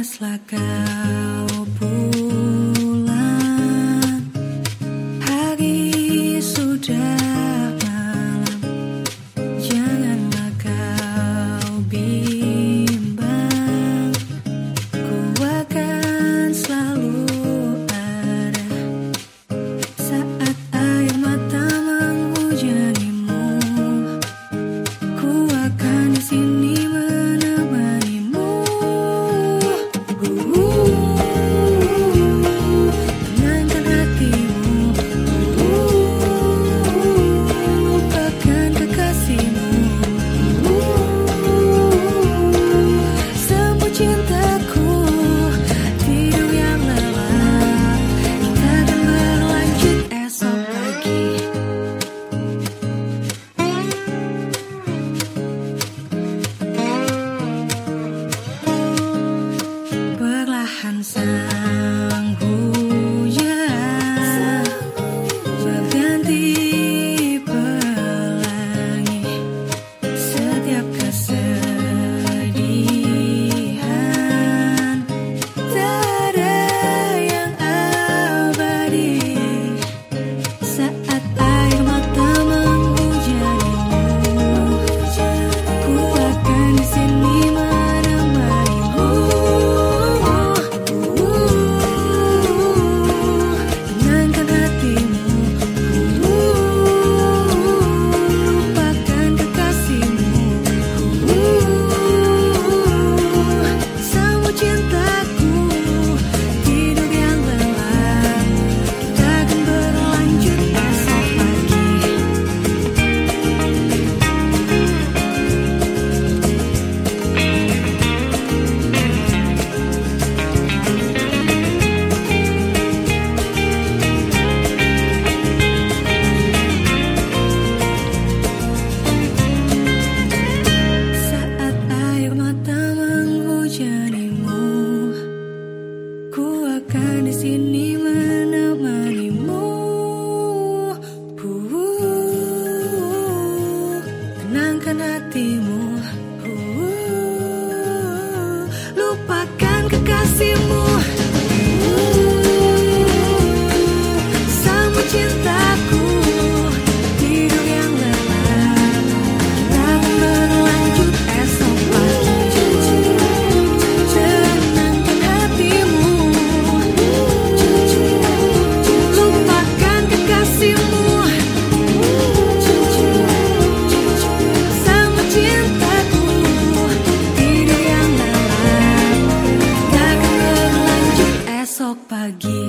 Tegaslah kau pun hatimu. Aqui.